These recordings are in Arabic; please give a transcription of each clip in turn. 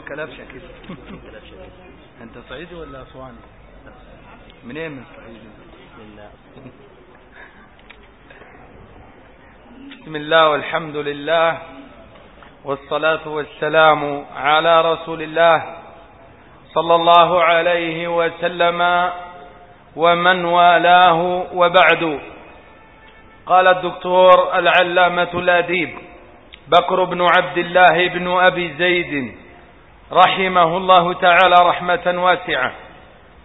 كلبشة كده أنت صعيدي ولا أسواني؟ منين من صعيدي؟ بسم الله والحمد لله والصلاة والسلام على رسول الله صلى الله عليه وسلم ومن والاه وبعد. قال الدكتور العلامة الأديب بكر بن عبد الله بن أبي زيد رحمه الله تعالى رحمة واسعة.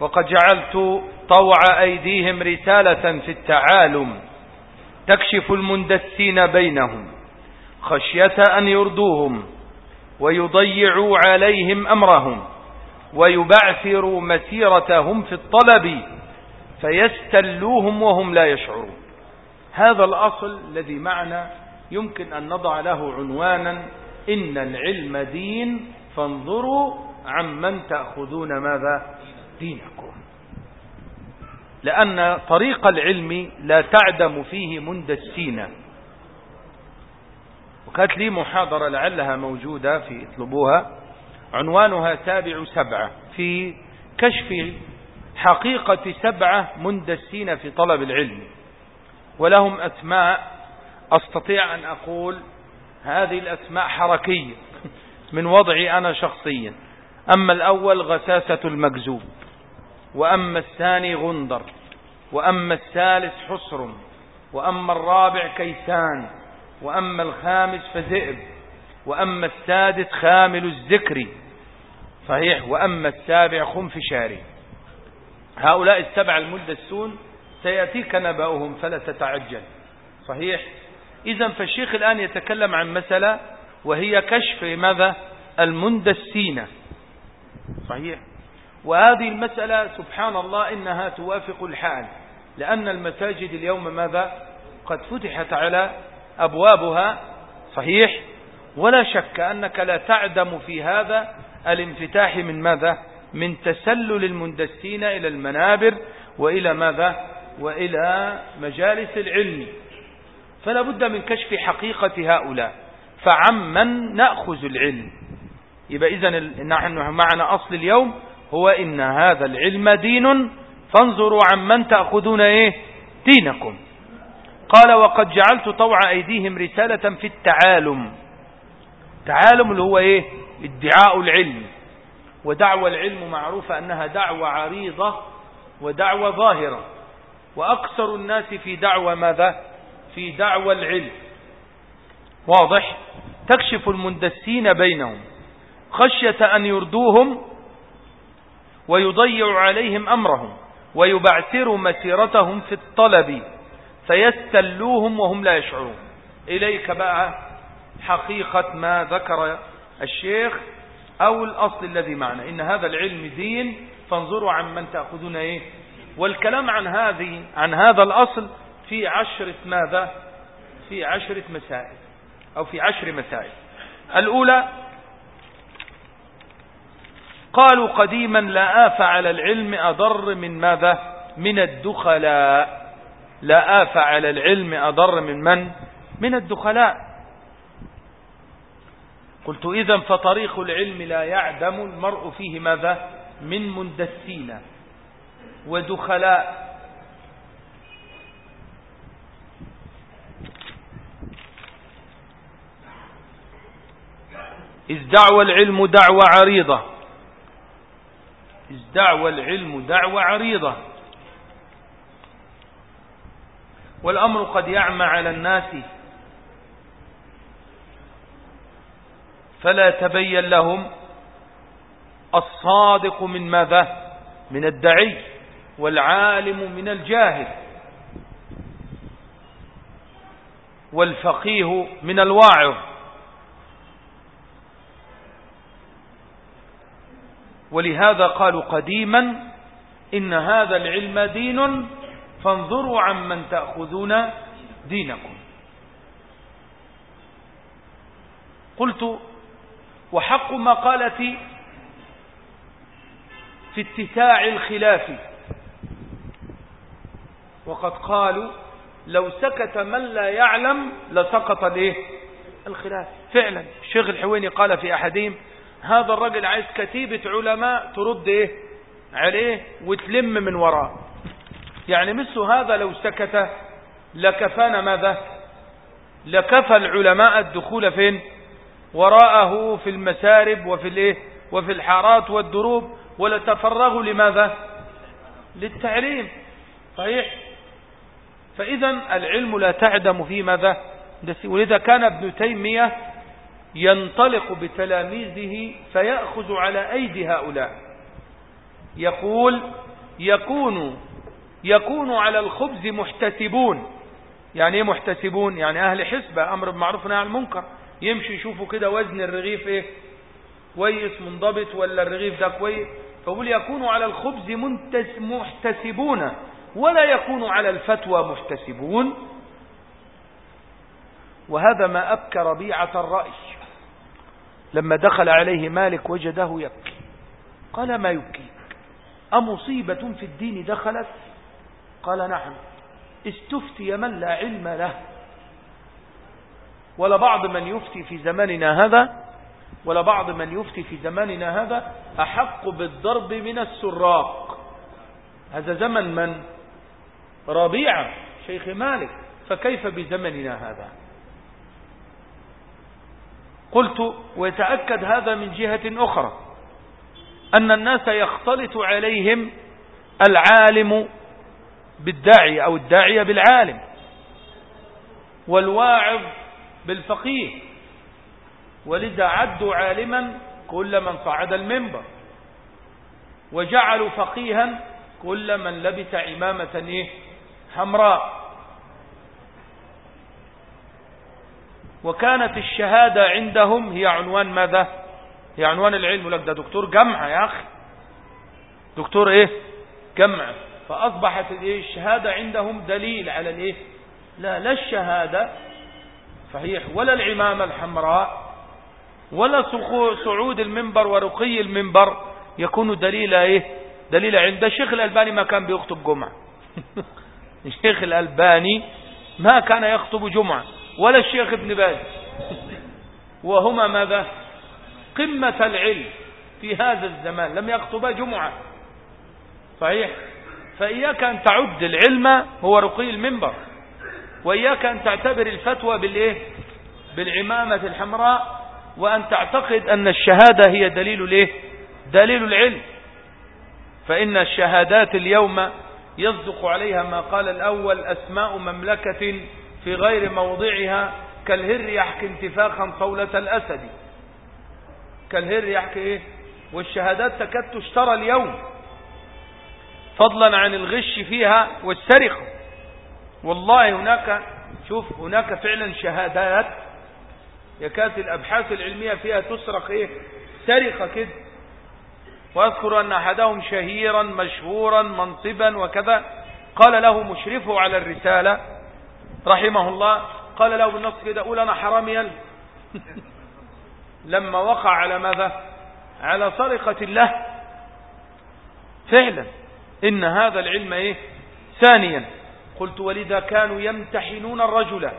وقد جعلت طوع أيديهم رسالة في التعالم تكشف المندسين بينهم خشية أن يردوهم ويضيعوا عليهم أمرهم ويبعثروا مسيرتهم في الطلب فيستلوهم وهم لا يشعرون. هذا الأصل الذي معنا يمكن أن نضع له عنوانا. إن العلم دين فانظروا عمن تأخذون ماذا؟ دينكم. لأن طريق العلم لا تعدم فيه مندسين وكانت لي محاضرة لعلها موجودة في اطلبوها. عنوانها تابع سبعة. في كشف حقيقة سبعة مندسين في طلب العلم. ولهم أسماء. أستطيع أن أقول هذه الأسماء حركية. من وضعي أنا شخصيا. أما الأول غساسة المكذوب وأما الثاني غندر وأما الثالث حصر وأما الرابع كيسان وأما الخامس فذئب وأما السادس خامل الذكر. صحيح؟ وأما السابع خنفشاري. هؤلاء السبع المدسون سيأتيك نبأهم فلا تتعجل. صحيح؟ إذا فالشيخ الآن يتكلم عن مسألة وهي كشف ماذا؟ المندسين. صحيح. وهذه المسألة سبحان الله إنها توافق الحال لأن المساجد اليوم ماذا؟ قد فتحت على أبوابها. صحيح. ولا شك أنك لا تعدم في هذا الانفتاح من ماذا؟ من تسلل المندسين إلى المنابر وإلى ماذا؟ وإلى مجالس العلم. فلا بد من كشف حقيقة هؤلاء. فعمن نأخذ العلم. يبقى إذا نحن معنا أصل اليوم هو إن هذا العلم دين. فانظروا عمن تأخذون إيه؟ دينكم. قال وقد جعلت طوع أيديهم رسالة في التعالم. تعالم اللي هو إيه؟ ادعاء العلم. ودعوة العلم معروفة أنها دعوة عريضة ودعوة ظاهرة. وأكثر الناس في دعوة ماذا؟ في دعوة العلم. واضح؟ تكشف المندسين بينهم. خشية أن يردوهم ويضيع عليهم أمرهم ويبعثروا مسيرتهم في الطلب. فيستلوهم وهم لا يشعرون. إليك بقى حقيقة ما ذكر الشيخ أو الأصل الذي معنا. إن هذا العلم دين فانظروا عن من تأخذون إيه؟ والكلام عن هذه عن هذا الأصل في عشرة ماذا؟ في عشرة مسائل. أو في عشر مسائل. الأولى قالوا قديما لا آف على العلم أضر من ماذا؟ من الدخلاء. لا آف على العلم أضر من من؟ من الدخلاء. قلت إذا فطريق العلم لا يعدم المرء فيه ماذا؟ من مندسين ودخلاء. إذ دعوى العلم دعوة عريضة. إذ دعوى العلم دعوة عريضة. والأمر قد يعمى على الناس. فلا تبين لهم الصادق من ماذا؟ من الدعي والعالم من الجاهل. والفقيه من الواعظ. ولهذا قالوا قديما إن هذا العلم دين فانظروا عمن تأخذون دينكم. قلت وحق مقالتي في اتساع الخلاف. وقد قالوا لو سكت من لا يعلم لسقط الإيه؟ الخلاف. فعلا. الشيخ الحويني قال في أحدهم هذا الرجل عايز كتيبة علماء ترد إيه؟ عليه وتلم من وراه يعني مثل هذا لو سكت لكفانا ماذا؟ لكفى العلماء الدخول فين؟ وراءه في المسارب وفي الإيه؟ وفي الحارات والدروب. ولتفرغوا لماذا؟ للتعليم. صحيح؟ فإذا العلم لا تعدم في ماذا؟ ولذا كان ابن تيمية ينطلق بتلاميذه فيأخذ على أيدي هؤلاء. يقول يكون يكون على الخبز محتسبون. يعني إيه محتسبون؟ يعني أهل حسبة أمر بمعروف نهي عن المنكر. يمشي يشوفوا كده وزن الرغيف إيه؟ كويس منضبط ولا الرغيف ده كويس؟ فقول يكون على الخبز محتسبون. ولا يكون على الفتوى محتسبون. وهذا ما أبكى ربيعة الرأي. لما دخل عليه مالك وجده يبكي. قال ما يبكيك؟ أمصيبة في الدين دخلت؟ قال نعم. استفتي من لا علم له. ولا بعض من يفتي في زماننا هذا ولا بعض من يفتي في زماننا هذا أحق بالضرب من السراق. هذا زمن من؟ ربيعة شيخ مالك. فكيف بزمننا هذا؟ قلت ويتأكد هذا من جهة أخرى أن الناس يختلط عليهم العالم بالداعية أو الداعية بالعالم والواعظ بالفقيه ولذا عدوا عالما كل من صعد المنبر وجعلوا فقيها كل من لبس عمامة إيه؟ حمراء وكانت الشهادة عندهم هي عنوان ماذا؟ هي عنوان العلم لك ده دكتور جمع يا أخي. دكتور إيه؟ جمع. فأصبحت الشهادة عندهم دليل على الإيه؟ لا لا الشهادة صحيح ولا العمامة الحمراء ولا صعود المنبر ورقي المنبر يكون دليل إيه؟ دليل عند الشيخ الألباني ما كان بيخطب جمعة. الشيخ الألباني ما كان يخطب جمعة. ولا الشيخ ابن باز. وهما ماذا؟ قمة العلم في هذا الزمان لم يخطبا جمعة. صحيح؟ فإياك أن تعد العلم هو رقي المنبر. وإياك أن تعتبر الفتوى بالإيه؟ بالعمامة الحمراء وأن تعتقد أن الشهادة هي دليل الإيه؟ دليل العلم. فإن الشهادات اليوم يصدق عليها ما قال الأول أسماء مملكة في غير موضعها كالهر يحكي انتفاخا صولة الأسد. كالهر يحكي إيه؟ والشهادات تكاد تشترى اليوم. فضلا عن الغش فيها والسرقة. والله هناك شوف هناك فعلا شهادات. يكاد الأبحاث العلمية فيها تسرق إيه؟ سرقة كده. وأذكر أن أحدهم شهيرا مشهورا منصبا وكذا قال له مشرفه على الرسالة رحمه الله قال له بالنص كده قول أنا حرامي لما وقع على ماذا؟ على سرقة الله. فعلا إن هذا العلم إيه؟ ثانيا. قلت ولذا كانوا يمتحنون الرجل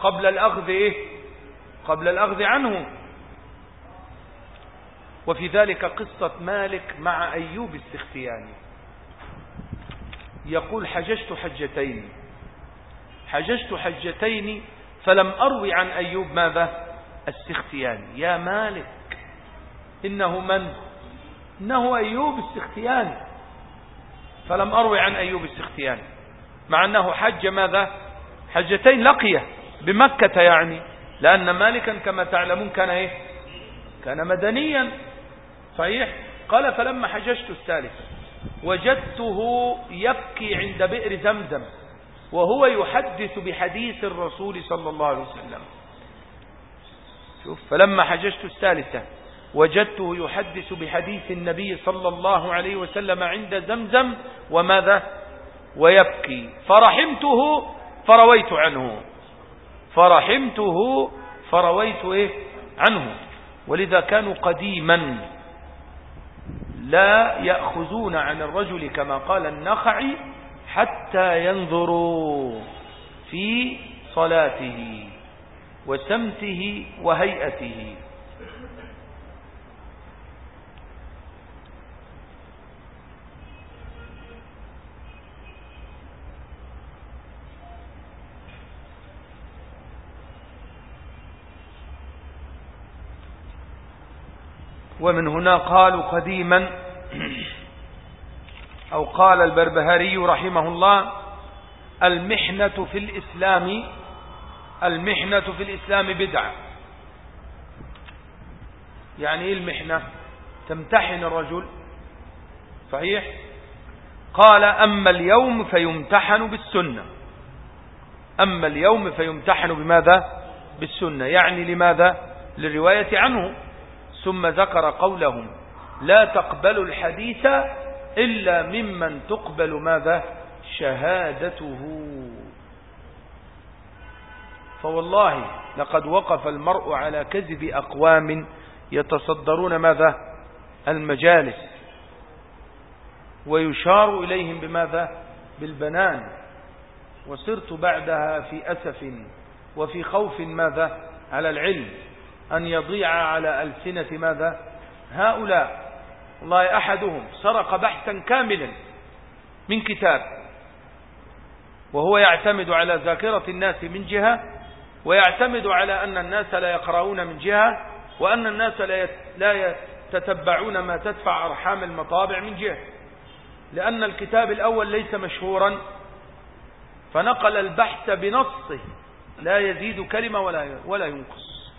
قبل الأخذ إيه؟ قبل الأخذ عنه. وفي ذلك قصة مالك مع أيوب السختياني. يقول حججت حجتين. حججت حجتين فلم أروي عن أيوب ماذا؟ السختياني يا مالك إنه من؟ إنه أيوب السختياني فلم أروي عن أيوب السختياني مع أنه حج ماذا؟ حجتين لقية بمكة يعني. لأن مالكا كما تعلمون كان إيه؟ كان مدنيا. صحيح؟ قال فلما حججت الثالث وجدته يبكي عند بئر زمزم. وهو يحدث بحديث الرسول صلى الله عليه وسلم. شوف فلما حججت الثالثة وجدته يحدث بحديث النبي صلى الله عليه وسلم عند زمزم وماذا؟ ويبكي. فرحمته فرويت عنه. فرحمته فرويت إيه؟ عنه. ولذا كانوا قديما لا يأخذون عن الرجل كما قال النخعي حتى ينظروا في صلاته وسمته وهيئته. ومن هنا قالوا قديما أو قال البربهاري رحمه الله المحنة في الإسلام المحنة في الإسلام بدعة. يعني إيه المحنة؟ تمتحن الرجل صحيح؟ قال أما اليوم فيمتحن بالسنة. أما اليوم فيمتحن بماذا؟ بالسنة. يعني لماذا؟ للرواية عنه. ثم ذكر قولهم لا تقبل الحديث إلا ممن تقبل ماذا؟ شهادته. فوالله لقد وقف المرء على كذب أقوام يتصدرون ماذا؟ المجالس. ويشار إليهم بماذا؟ بالبنان. وصرت بعدها في أسف وفي خوف ماذا؟ على العلم. أن يضيع على ألسنة ماذا؟ هؤلاء. والله أحدهم سرق بحثا كاملا من كتاب وهو يعتمد على ذاكرة الناس من جهة ويعتمد على أن الناس لا يقرؤون من جهة وأن الناس لا يتتبعون ما تدفع أرحام المطابع من جهة. لأن الكتاب الأول ليس مشهورا فنقل البحث بنصه لا يزيد كلمة ولا ولا ينقص.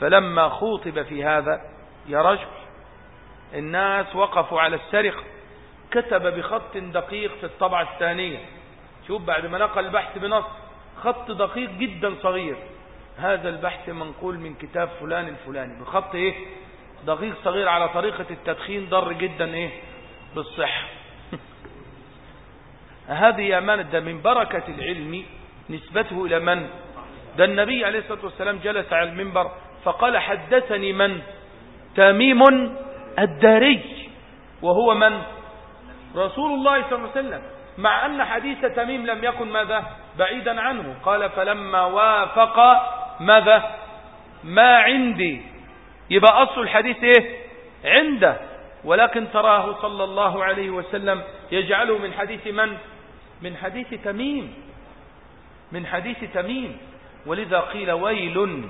فلما خوطب في هذا يا رجل الناس وقفوا على السرقة. كتب بخط دقيق في الطبعة الثانية. شوف بعد ما نقل البحث بنص. خط دقيق جدا صغير. هذا البحث منقول من كتاب فلان الفلاني. بخط إيه؟ دقيق صغير على طريقة التدخين ضر جدا إيه؟ بالصحة. هذه يا ده من بركة العلم. نسبته إلى من؟ ده النبي عليه الصلاة والسلام جلس على المنبر فقال حدثني من؟ تميم الداري. وهو من؟ رسول الله صلى الله عليه وسلم. مع أن حديث تميم لم يكن ماذا؟ بعيدا عنه. قال فلما وافق ماذا؟ ما عندي. يبقى أصل الحديث إيه؟ عنده. ولكن تراه صلى الله عليه وسلم يجعله من حديث من؟ من حديث تميم. من حديث تميم. ولذا قيل ويل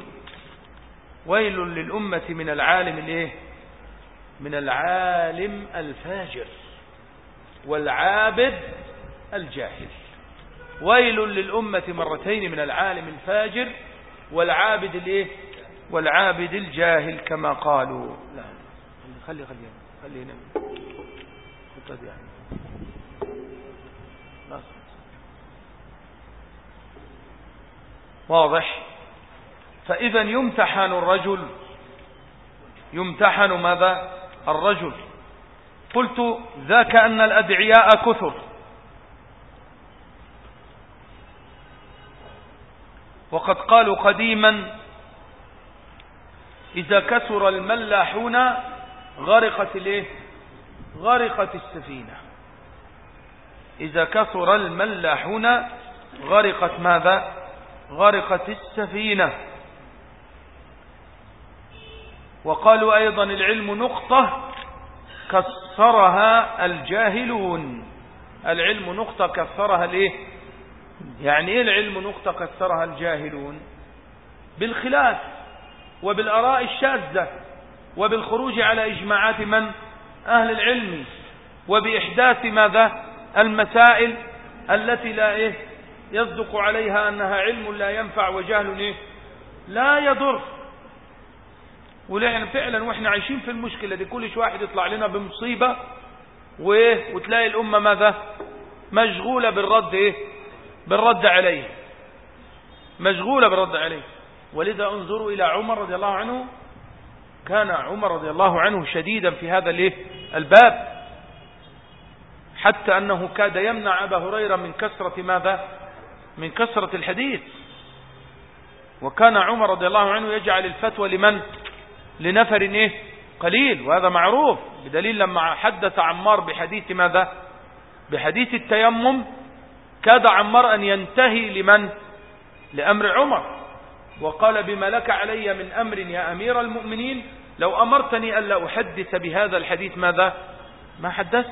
ويل للأمة من العالم الإيه؟ من العالم الفاجر والعابد الجاهل. ويل للأمة مرتين من العالم الفاجر والعابد الإيه؟ والعابد الجاهل كما قالوا. لا خلي خلي خلي هنا. يعني. واضح؟ فإذا يمتحن الرجل يمتحن ماذا؟ الرجل. قلت ذاك أن الأدعياء كثر. وقد قالوا قديما إذا كثر الملاحون غرقت الإيه؟ غرقت السفينة. إذا كثر الملاحون غرقت ماذا؟ غرقت السفينة. وقالوا أيضا العلم نقطة كسرها الجاهلون. العلم نقطة كسرها الإيه؟ يعني إيه العلم نقطة كسرها الجاهلون؟ بالخلاف وبالأراء الشاذة وبالخروج على إجماعات من؟ أهل العلم. وبإحداث ماذا؟ المسائل التي لا إيه؟ يصدق عليها أنها علم لا ينفع وجهل إيه؟ لا يضر. ولعن فعلا وإحنا عايشين في المشكلة دي كل واحد يطلع لنا بمصيبة وايه وتلاقي الأمة ماذا؟ مشغولة بالرد إيه؟ بالرد عليه. مشغولة بالرد عليه. ولذا انظروا إلى عمر رضي الله عنه كان عمر رضي الله عنه شديدا في هذا الإيه؟ الباب. حتى أنه كاد يمنع أبا هريرة من كسرة ماذا؟ من كسرة الحديث. وكان عمر رضي الله عنه يجعل الفتوى لمن؟ لنفر إيه؟ قليل وهذا معروف. بدليل لما حدث عمار بحديث ماذا؟ بحديث التيمم كاد عمار أن ينتهي لمن؟ لأمر عمر. وقال بما لك علي من أمر يا أمير المؤمنين لو أمرتني ألا أحدث بهذا الحديث ماذا؟ ما حدث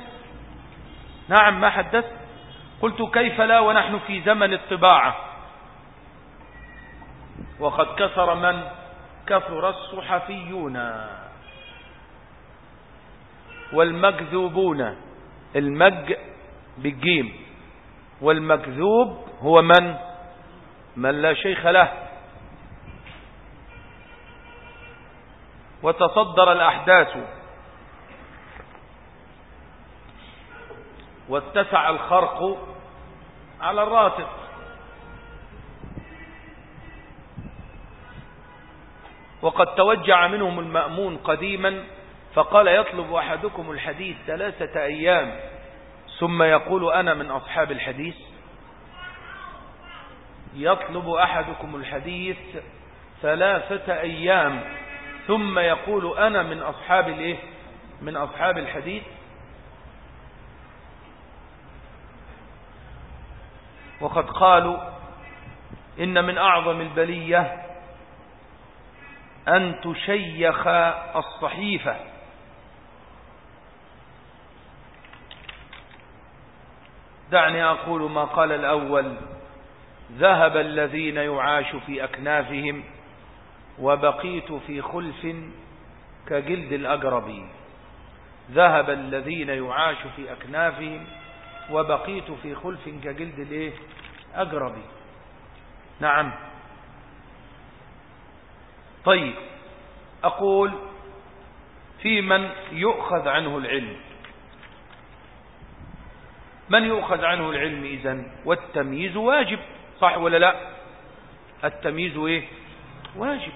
نعم ما حدث قلت كيف لا ونحن في زمن الطباعة؟ وقد كثر من؟ كثر الصحفيون والمكذوبون. المج بالجيم. والمكذوب هو من؟ من لا شيخ له. وتصدر الأحداث. واتسع الخرق على الراتب. وقد توجع منهم المأمون قديما فقال يطلب أحدكم الحديث ثلاثة أيام ثم يقول أنا من أصحاب الحديث. يطلب أحدكم الحديث ثلاثة أيام ثم يقول أنا من أصحاب الإيه؟ من أصحاب الحديث. وقد قالوا إن من أعظم البلية أن تشيخ الصحيفة. دعني أقول ما قال الأول. ذهب الذين يعاش في أكنافهم وبقيت في خلف كجلد الأقرب. ذهب الذين يعاش في أكنافهم وبقيت في خلف كجلد الإيه؟ أقرب. نعم. طيب أقول في من يؤخذ عنه العلم. من يؤخذ عنه العلم إذن؟ والتمييز واجب صح ولا لا؟ التمييز إيه؟ واجب.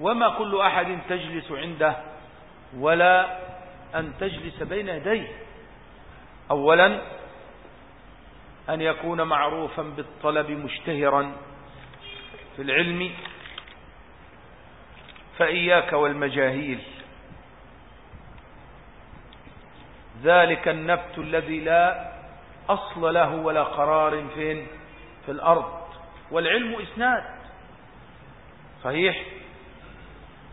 وما كل أحد تجلس عنده ولا أن تجلس بين يديه. أولا أن يكون معروفا بالطلب مشتهرا. في العلم فإياك والمجاهيل. ذلك النبت الذي لا أصل له ولا قرار فين؟ في الأرض. والعلم إسناد. صحيح؟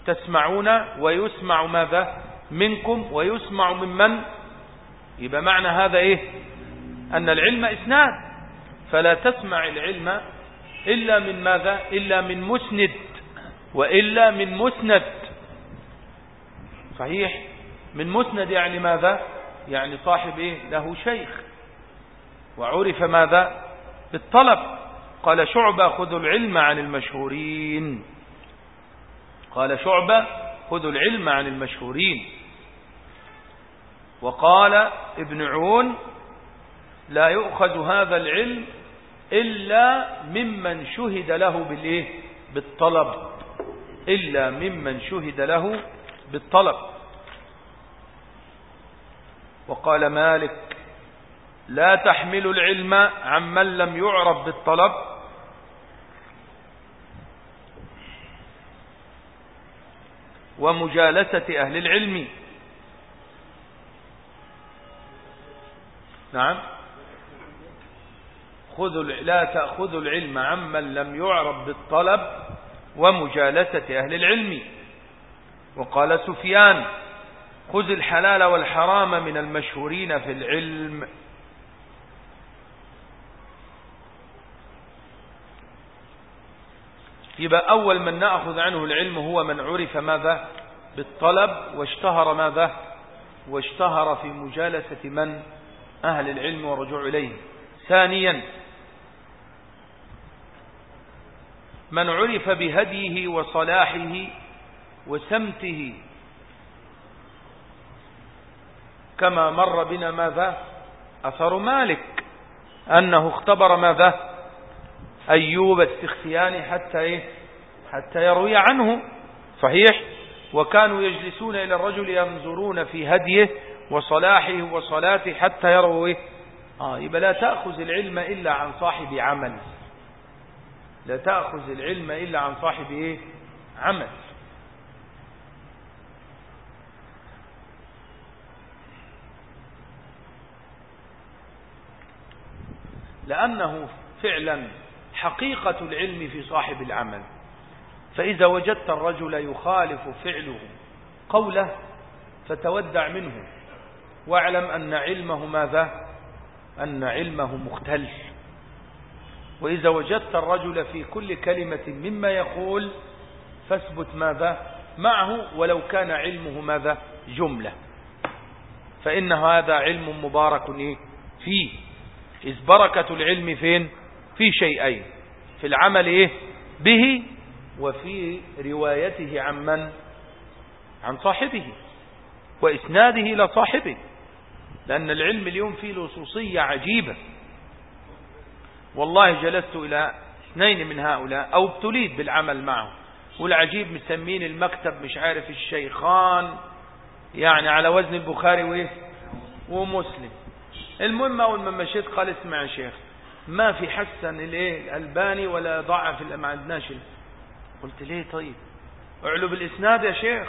تسمعون ويسمع ماذا؟ منكم ويسمع ممن؟ يبقى معنى هذا إيه؟ أن العلم إسناد. فلا تسمع العلم إلا من ماذا؟ إلا من مسند. وإلا من مسند. صحيح؟ من مسند يعني ماذا؟ يعني صاحب إيه؟ له شيخ. وعرف ماذا؟ بالطلب. قال شعبة خذوا العلم عن المشهورين. قال شعبة خذوا العلم عن المشهورين. وقال ابن عون لا يؤخذ هذا العلم إلا ممن شهد له بالإيه؟ بالطلب. إلا ممن شهد له بالطلب. وقال مالك لا تحمل العلم عمن لم يعرف بالطلب. ومجالسة أهل العلم. نعم. خذوا لا تأخذوا العلم عمن لم يعرف بالطلب ومجالسة أهل العلم. وقال سفيان خذ الحلال والحرام من المشهورين في العلم. يبقى أول من نأخذ عنه العلم هو من عرف ماذا؟ بالطلب واشتهر ماذا؟ واشتهر في مجالسة من؟ أهل العلم والرجوع إليه. ثانيا من عرف بهديه وصلاحه وسمته كما مر بنا ماذا؟ أثر مالك أنه اختبر ماذا؟ أيوب السختياني حتى إيه؟ حتى يروي عنه صحيح؟ وكانوا يجلسون إلى الرجل ينظرون في هديه وصلاحه وصلاته حتى يروا إيه؟ آه يبقى لا تأخذ العلم إلا عن صاحب عمل. لا تأخذ العلم إلا عن صاحب إيه؟ عمل. لأنه فعلا حقيقة العلم في صاحب العمل. فإذا وجدت الرجل يخالف فعله قوله فتودع منه. واعلم أن علمه ماذا؟ أن علمه مختل وإذا وجدت الرجل في كل كلمة مما يقول فاثبت ماذا؟ معه ولو كان علمه ماذا؟ جملة. فإن هذا علم مبارك؟ فيه. إذ بركة العلم فين؟ في شيئين. في العمل إيه؟ به وفي روايته عن من؟ عن صاحبه. وإسناده إلى صاحبه. لأن العلم اليوم فيه لصوصية عجيبة. والله جلست إلى اثنين من هؤلاء أو ابتليت بالعمل معه والعجيب مسمين المكتب مش عارف الشيخان يعني على وزن البخاري وإيه؟ ومسلم. المهم أول ما مشيت قال اسمع يا شيخ ما في حسن الإيه؟ الألباني ولا ضعف ما عندناش قلت ليه طيب؟ اعلو بالإسناد يا شيخ.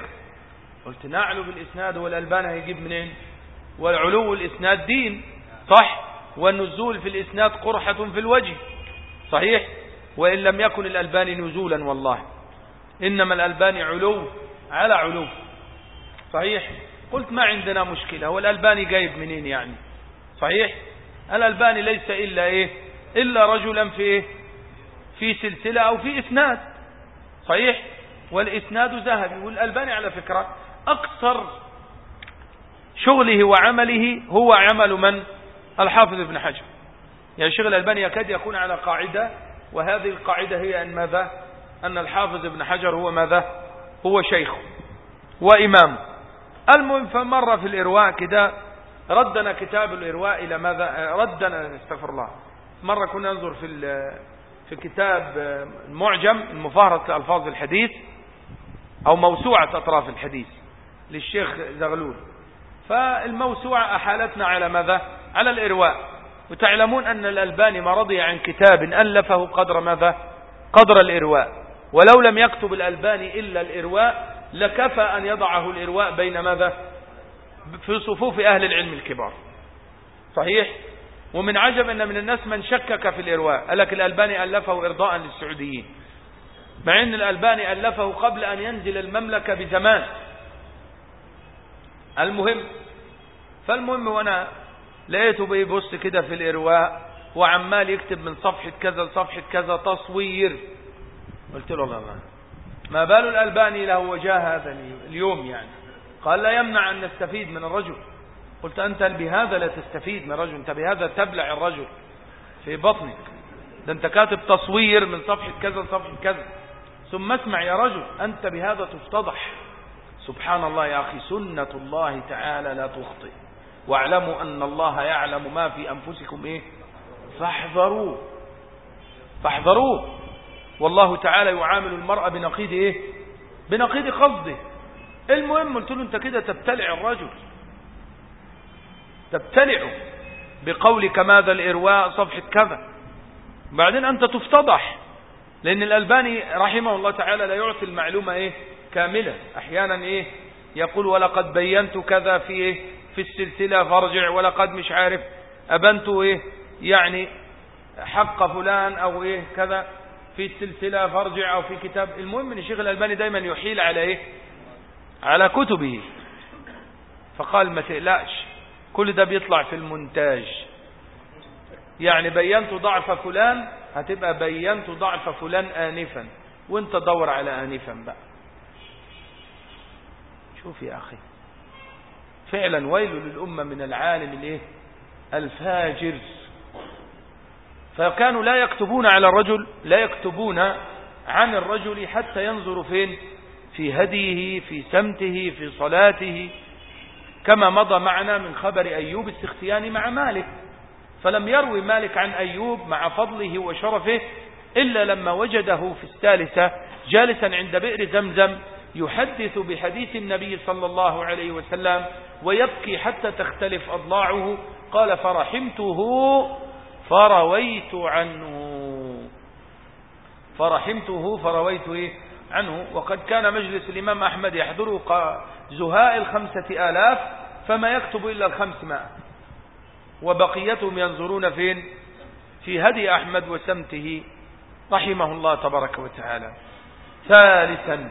قلت نعلو بالإسناد والألباني هيجيب منين؟ والعلو الإسناد دين صح؟ والنزول في الإسناد قرحة في الوجه. صحيح؟ وإن لم يكن الألباني نزولا والله. إنما الألباني علو على علو. صحيح؟ قلت ما عندنا مشكلة. هو الألباني جايب منين يعني؟ صحيح؟ الألباني ليس إلا إيه؟ إلا رجلا في إيه في سلسلة أو في إسناد. صحيح؟ والإسناد ذهبي. والألباني على فكرة أكثر شغله وعمله هو عمل من؟ الحافظ ابن حجر. يعني شغل الألباني يكاد يكون على قاعدة وهذه القاعدة هي أن ماذا؟ أن الحافظ ابن حجر هو ماذا؟ هو شيخ وإمام. المهم فمر في الإرواء كده ردنا كتاب الإرواء إلى ماذا؟ ردنا استغفر الله. مرة كنا ننظر في في كتاب المعجم المفهرة لألفاظ الحديث أو موسوعة أطراف الحديث للشيخ زغلول. فالموسوعة أحالتنا على ماذا؟ على الإرواء. وتعلمون أن الألباني ما رضي عن كتاب ألفه قدر ماذا؟ قدر الإرواء. ولو لم يكتب الألباني إلا الإرواء لكفى أن يضعه الإرواء بين ماذا؟ في صفوف أهل العلم الكبار. صحيح؟ ومن عجب أن من الناس من شكك في الإرواء. قال لك الألباني ألفه إرضاء للسعوديين. مع أن الألباني ألفه قبل أن ينزل المملكة بزمان. المهم فالمهم وأنا لقيته بيبص كده في الإرواء وعمال يكتب من صفحة كذا لصفحة كذا تصوير. قلت له الله ما ما بال الألباني له وجاه هذا اليوم يعني. قال لا يمنع أن نستفيد من الرجل. قلت أنت بهذا لا تستفيد من الرجل أنت بهذا تبلع الرجل في بطنك. ده أنت كاتب تصوير من صفحة كذا لصفحة كذا. ثم اسمع يا رجل أنت بهذا تفتضح. سبحان الله يا أخي سنة الله تعالى لا تخطئ. واعلموا أن الله يعلم ما في أنفسكم إيه؟ فاحذروه فاحذروه والله تعالى يعامل المرأة بنقيد إيه؟ بنقيد قصده. المهم قلت له أنت كده تبتلع الرجل. تبتلعه بقولك ماذا الإرواء صفحة كذا. بعدين أنت تفتضح. لأن الألباني رحمه الله تعالى لا يعطي المعلومة إيه؟ كاملة. أحيانا إيه؟ يقول ولقد بينت كذا في إيه؟ في السلسلة فارجع ولقد مش عارف أبنت إيه؟ يعني حق فلان أو إيه؟ كذا في السلسلة فارجع أو في كتاب. المهم أن الشيخ الألباني دايما يحيل على إيه؟ على كتبه. فقال ما تقلقش كل ده بيطلع في المونتاج. يعني بينت ضعف فلان هتبقى بينت ضعف فلان آنفا. وانت دور على آنفا بقى. شوف يا أخي. فعلا ويل للأمة من العالم الإيه؟ الفاجر. فكانوا لا يكتبون على الرجل لا يكتبون عن الرجل حتى ينظروا فين؟ في هديه في سمته في صلاته. كما مضى معنا من خبر أيوب السختياني مع مالك. فلم يروي مالك عن أيوب مع فضله وشرفه إلا لما وجده في الثالثة جالسا عند بئر زمزم يحدث بحديث النبي صلى الله عليه وسلم ويبكي حتى تختلف أضلاعه. قال فرحمته فرويت عنه. فرحمته فرويت إيه؟ عنه. وقد كان مجلس الإمام أحمد يحضره زهاء الخمسة آلاف فما يكتب إلا الخمسمائة. وبقيتهم ينظرون فين؟ في هدي أحمد وسمته رحمه الله تبارك وتعالى. ثالثا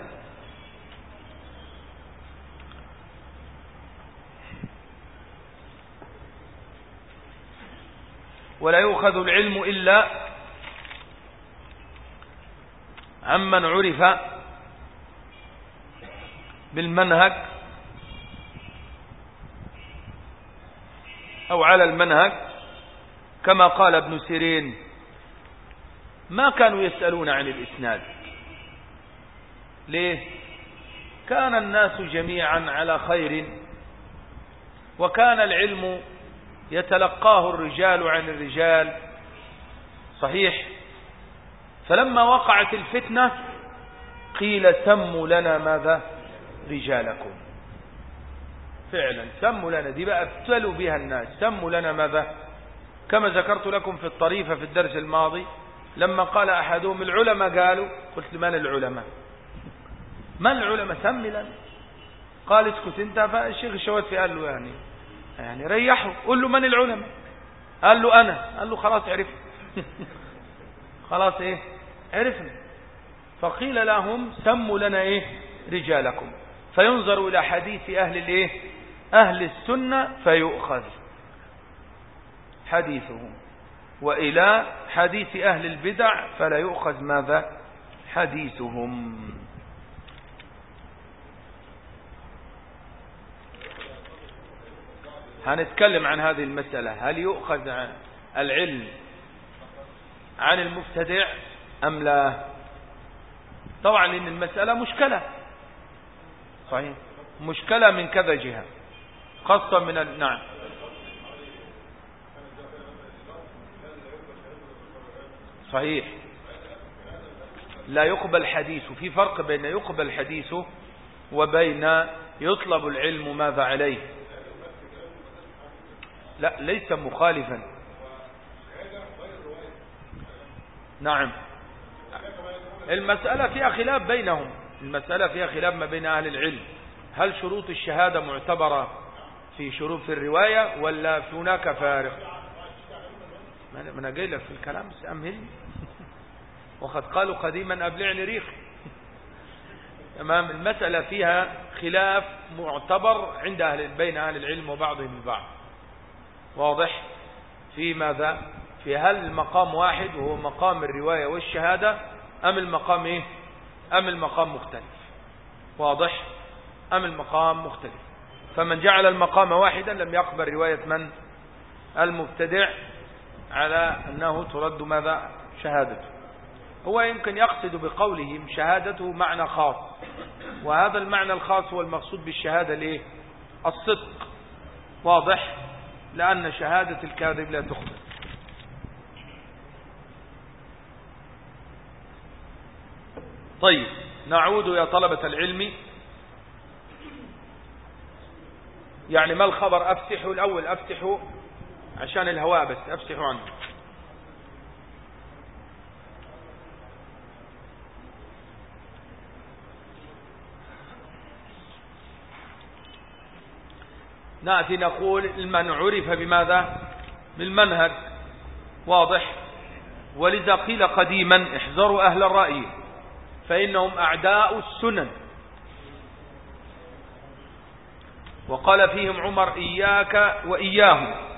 ولا يؤخذ العلم إلا عمن عرف بالمنهج أو على المنهج كما قال ابن سيرين ما كانوا يسألون عن الإسناد. ليه؟ كان الناس جميعا على خير وكان العلم يتلقاه الرجال عن الرجال. صحيح؟ فلما وقعت الفتنة قيل سموا لنا ماذا؟ رجالكم. فعلا سموا لنا دي بقى ابتلوا بها الناس. سموا لنا ماذا؟ كما ذكرت لكم في الطريفة في الدرس الماضي لما قال أحدهم العلماء قالوا قلت من العلماء؟ من العلماء؟ سمي لنا. قال اسكت انت فالشيخ الشواتفي قال له يعني. يعني ريحه قل له من العلماء؟ قال له أنا. قال له خلاص عرفت خلاص إيه؟ عرفنا فقيل لهم سموا لنا إيه؟ رجالكم. فينظر إلى حديث أهل الإيه؟ أهل السنة فيؤخذ. حديثهم. وإلى حديث أهل البدع فلا يؤخذ ماذا؟ حديثهم. هنتكلم عن هذه المسألة. هل يؤخذ العلم عن المبتدع أم لا؟ طبعا إن المسألة مشكلة. صحيح. مشكلة من كذا جهة. خاصة من ال... نعم. صحيح. لا يقبل حديثه في فرق بين يقبل حديثه وبين يطلب العلم ماذا عليه. لا ليس مخالفا. نعم. المسألة فيها خلاف بينهم. المسألة فيها خلاف ما بين أهل العلم. هل شروط الشهادة معتبرة في شروط الرواية ولا في هناك فارق؟ ما أنا لك في الكلام بس أمهلني وقد قالوا قديما أبلعني ريخ. تمام. المسألة فيها خلاف معتبر عند أهل بين أهل العلم وبعضهم البعض. واضح في ماذا؟ في هل المقام واحد وهو مقام الرواية والشهادة أم المقام إيه؟ أم المقام مختلف. واضح؟ أم المقام مختلف. فمن جعل المقام واحدا لم يقبل رواية من؟ المبتدع على أنه ترد ماذا؟ شهادته. هو يمكن يقصد بقولهم شهادته معنى خاص. وهذا المعنى الخاص هو المقصود بالشهادة ليه؟ الصدق. واضح؟ لأن شهادة الكاذب لا تخبر طيب نعود يا طلبة العلم. يعني ما الخبر؟ افتحوا الأول افتحوا عشان الهواء بس افتحوا عنه. نأتي نقول من عرف بماذا؟ بالمنهج. واضح؟ ولذا قيل قديما احذروا أهل الرأي فإنهم أعداء السنن. وقال فيهم عمر إياك وإياهم.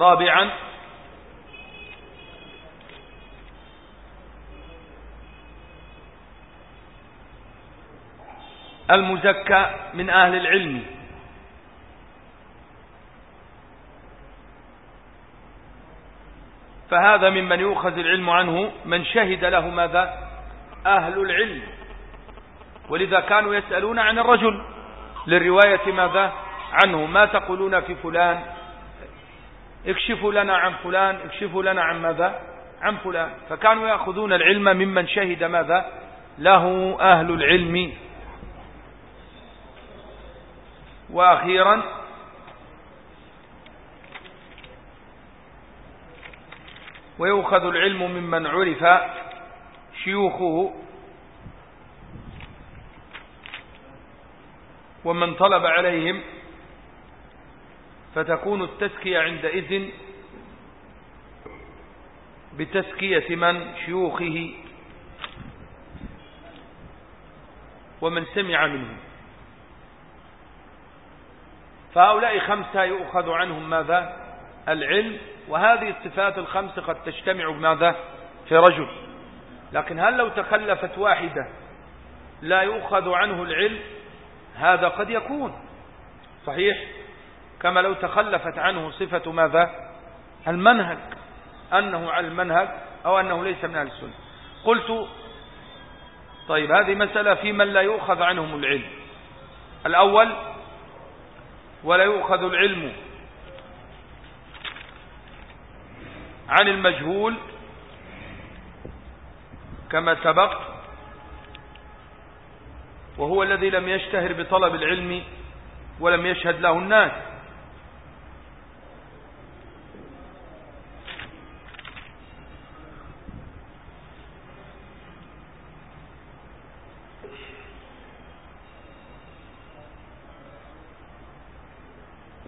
رابعا. المزكى من أهل العلم. فهذا ممن يؤخذ العلم عنه من شهد له ماذا؟ أهل العلم. ولذا كانوا يسألون عن الرجل للرواية ماذا؟ عنه. ما تقولون في فلان؟ اكشفوا لنا عن فلان اكشفوا لنا عن ماذا؟ عن فلان. فكانوا يأخذون العلم ممن شهد ماذا؟ له أهل العلم. وأخيرا ويؤخذ العلم ممن عرف شيوخه ومن طلب عليهم فتكون التزكية عندئذ بتزكية من شيوخه ومن سمع منهم فهؤلاء خمسة يؤخذ عنهم ماذا؟ العلم. وهذه الصفات الخمس قد تجتمع بماذا؟ في رجل. لكن هل لو تخلفت واحدة لا يؤخذ عنه العلم؟ هذا قد يكون. صحيح؟ كما لو تخلفت عنه صفة ماذا؟ المنهج. أنه على المنهج أو أنه ليس من أهل السنة. قلت طيب هذه مسألة في من لا يؤخذ عنهم العلم. الأول ولا يؤخذ العلم عن المجهول كما سبق وهو الذي لم يشتهر بطلب العلم ولم يشهد له الناس.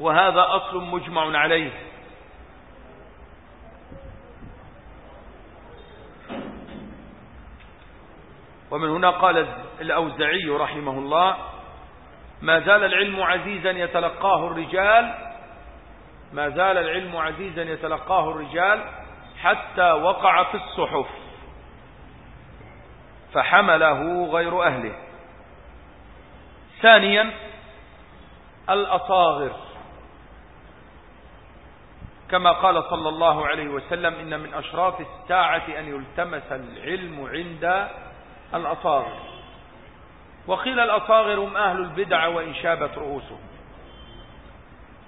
وهذا أصل مجمع عليه. ومن هنا قال الأوزعي رحمه الله ما زال العلم عزيزا يتلقاه الرجال ما زال العلم عزيزا يتلقاه الرجال حتى وقع في الصحف فحمله غير أهله. ثانيا الأصاغر. كما قال صلى الله عليه وسلم إن من أشراط الساعة أن يلتمس العلم عند الأصاغر. وقيل الأصاغر هم أهل البدع وإن شابت رؤوسهم.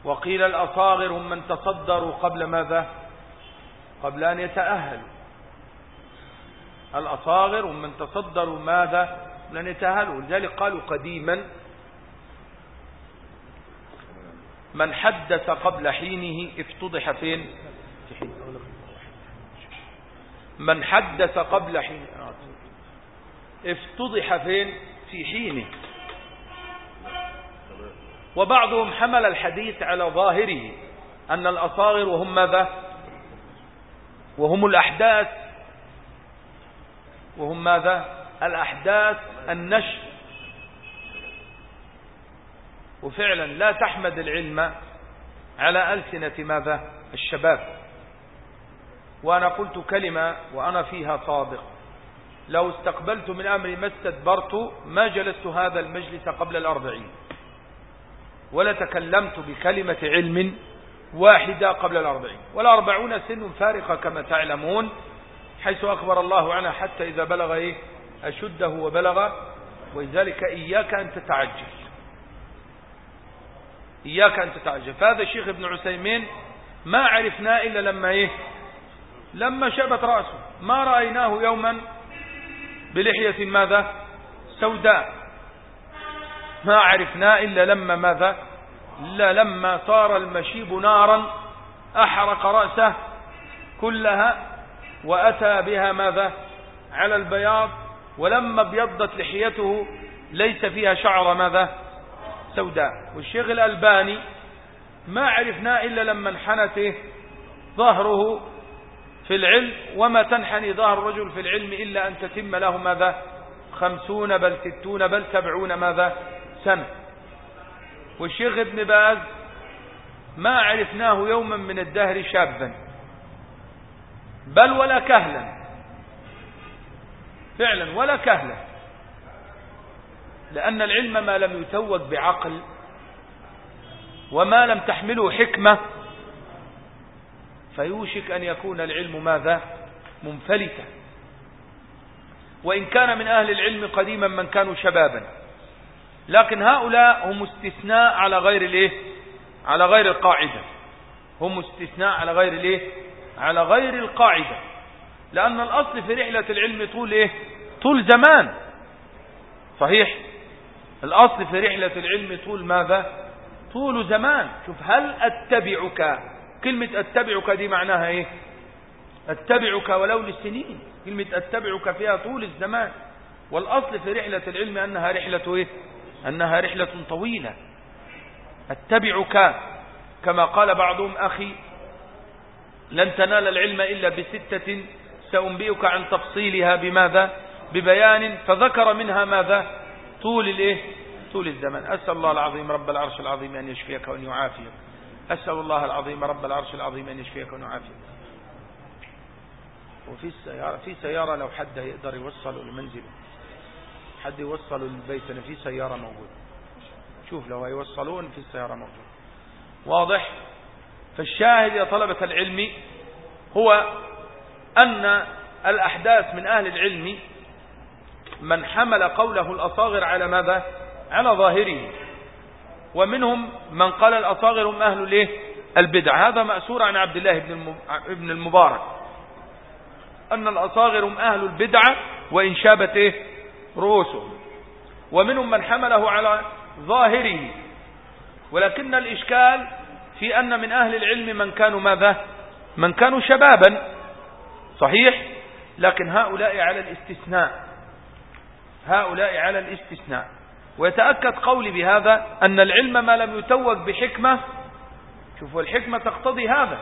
وقيل الأصاغر هم من تصدروا قبل ماذا؟ قبل أن يتأهلوا. الأصاغر هم من تصدروا ماذا؟ لن يتأهلوا. لذلك قالوا قديما من حدث قبل حينه افتضح فين؟ من حدث قبل حينه. افتضح فين؟ في حينه. وبعضهم حمل الحديث على ظاهره أن الأصاغر وهم ماذا؟ وهم الأحداث. وهم ماذا؟ الأحداث النشر. وفعلا لا تحمد العلم على ألسنة ماذا؟ الشباب. وأنا قلت كلمة وأنا فيها صادق. لو استقبلت من أمري ما استدبرت ما جلست هذا المجلس قبل الأربعين. ولا تكلمت بكلمة علم واحدة قبل الأربعين. والأربعون سن فارقة كما تعلمون حيث أخبر الله عنها حتى إذا بلغ إيه؟ أشده وبلغ ولذلك إياك أن تتعجل. إياك أن تتعجل فهذا الشيخ ابن عثيمين ما عرفناه إلا لما إيه؟ لما شبت رأسه. ما رأيناه يوما بلحية ماذا؟ سوداء. ما عرفنا إلا لما ماذا؟ إلا لما صار المشيب نارا أحرق رأسه كلها وأتى بها ماذا؟ على البياض ولما ابيضت لحيته ليس فيها شعر ماذا؟ سوداء والشيخ الألباني ما عرفنا إلا لما انحنت ظهره في العلم. وما تنحني ظهر الرجل في العلم إلا أن تتم له ماذا؟ خمسون بل ستون بل سبعون ماذا؟ سنة. والشيخ ابن باز ما عرفناه يوما من الدهر شابا. بل ولا كهلا. فعلا ولا كهلا. لأن العلم ما لم يتوج بعقل وما لم تحمله حكمة فيوشك أن يكون العلم ماذا؟ منفلتا. وإن كان من أهل العلم قديما من كانوا شبابا. لكن هؤلاء هم استثناء على غير الإيه؟ على غير القاعدة. هم استثناء على غير الإيه؟ على غير القاعدة. لأن الأصل في رحلة العلم طول إيه؟ طول زمان. صحيح؟ الأصل في رحلة العلم طول ماذا؟ طول زمان. شوف هل أتبعك؟ كلمة أتبعك دي معناها إيه؟ أتبعك ولو للسنين كلمة أتبعك فيها طول الزمان. والأصل في رحلة العلم أنها رحلة إيه؟ أنها رحلة طويلة. أتبعك كما قال بعضهم أخي لن تنال العلم إلا بستة سأنبئك عن تفصيلها بماذا؟ ببيان فذكر منها ماذا؟ طول الايه؟ طول الزمن. أسأل الله العظيم رب العرش العظيم أن يشفيك وأن يعافيك. أسأل الله العظيم رب العرش العظيم أن يشفيك وأن يعافيك. وفي السيارة في سيارة لو حد يقدر يوصله لمنزله حد يوصله للبيت أنا في سيارة موجودة. شوف لو هيوصلون في السيارة موجودة. واضح؟ فالشاهد يا طلبة العلم هو أن الأحداث من أهل العلم من حمل قوله الأصاغر على ماذا؟ على ظاهره. ومنهم من قال الأصاغر هم أهل الايه البدع. هذا مأسور عن عبد الله بن المبارك. أن الأصاغر هم أهل البدع وإن شابت إيه؟ رؤوسهم. ومنهم من حمله على ظاهره. ولكن الإشكال في أن من أهل العلم من كانوا ماذا؟ من كانوا شبابا. صحيح؟ لكن هؤلاء على الاستثناء. هؤلاء على الاستثناء. ويتأكد قولي بهذا أن العلم ما لم يتوج بحكمة. شوفوا الحكمة تقتضي هذا.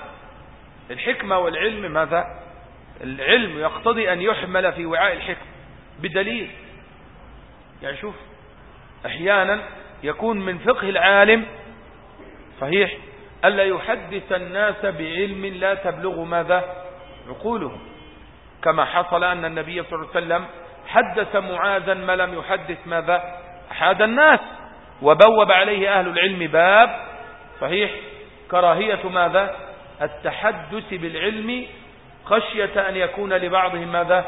الحكمة والعلم ماذا؟ العلم يقتضي أن يحمل في وعاء الحكمة بدليل. يعني شوف أحيانا يكون من فقه العالم صحيح ألا يحدث الناس بعلم لا تبلغ ماذا؟ عقولهم. كما حصل أن النبي صلى الله عليه وسلم حدث معاذا ما لم يحدث ماذا؟ أحد الناس. وبوب عليه أهل العلم باب. صحيح. كراهية ماذا؟ التحدث بالعلم خشية أن يكون لبعضهم ماذا؟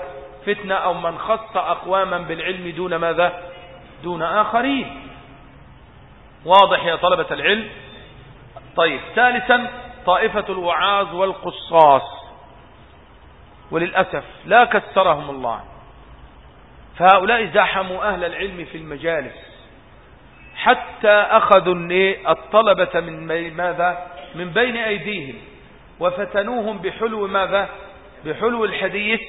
فتنة أو من خص أقواما بالعلم دون ماذا؟ دون آخرين. واضح يا طلبة العلم؟ طيب. ثالثا طائفة الوعاظ والقصاص. وللأسف لا كسرهم الله. فهؤلاء زحموا أهل العلم في المجالس. حتى أخذوا الطلبة من ماذا؟ من بين أيديهم وفتنوهم بحلو ماذا؟ بحلو الحديث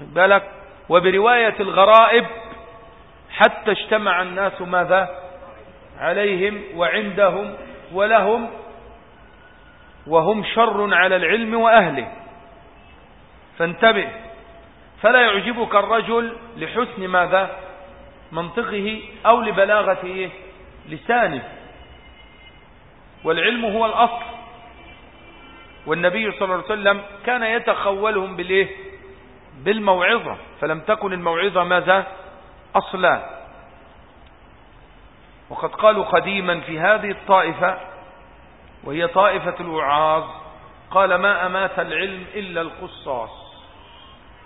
بالك وبرواية الغرائب حتى اجتمع الناس ماذا؟ عليهم وعندهم ولهم وهم شر على العلم وأهله. فانتبه فلا يعجبك الرجل لحسن ماذا؟ منطقه أو لبلاغة لسانه. والعلم هو الأصل. والنبي صلى الله عليه وسلم كان يتخولهم بالإيه؟ بالموعظة. فلم تكن الموعظة ماذا؟ أصلا. وقد قالوا قديما في هذه الطائفة وهي طائفة الوعاظ قال ما أمات العلم إلا القصاص.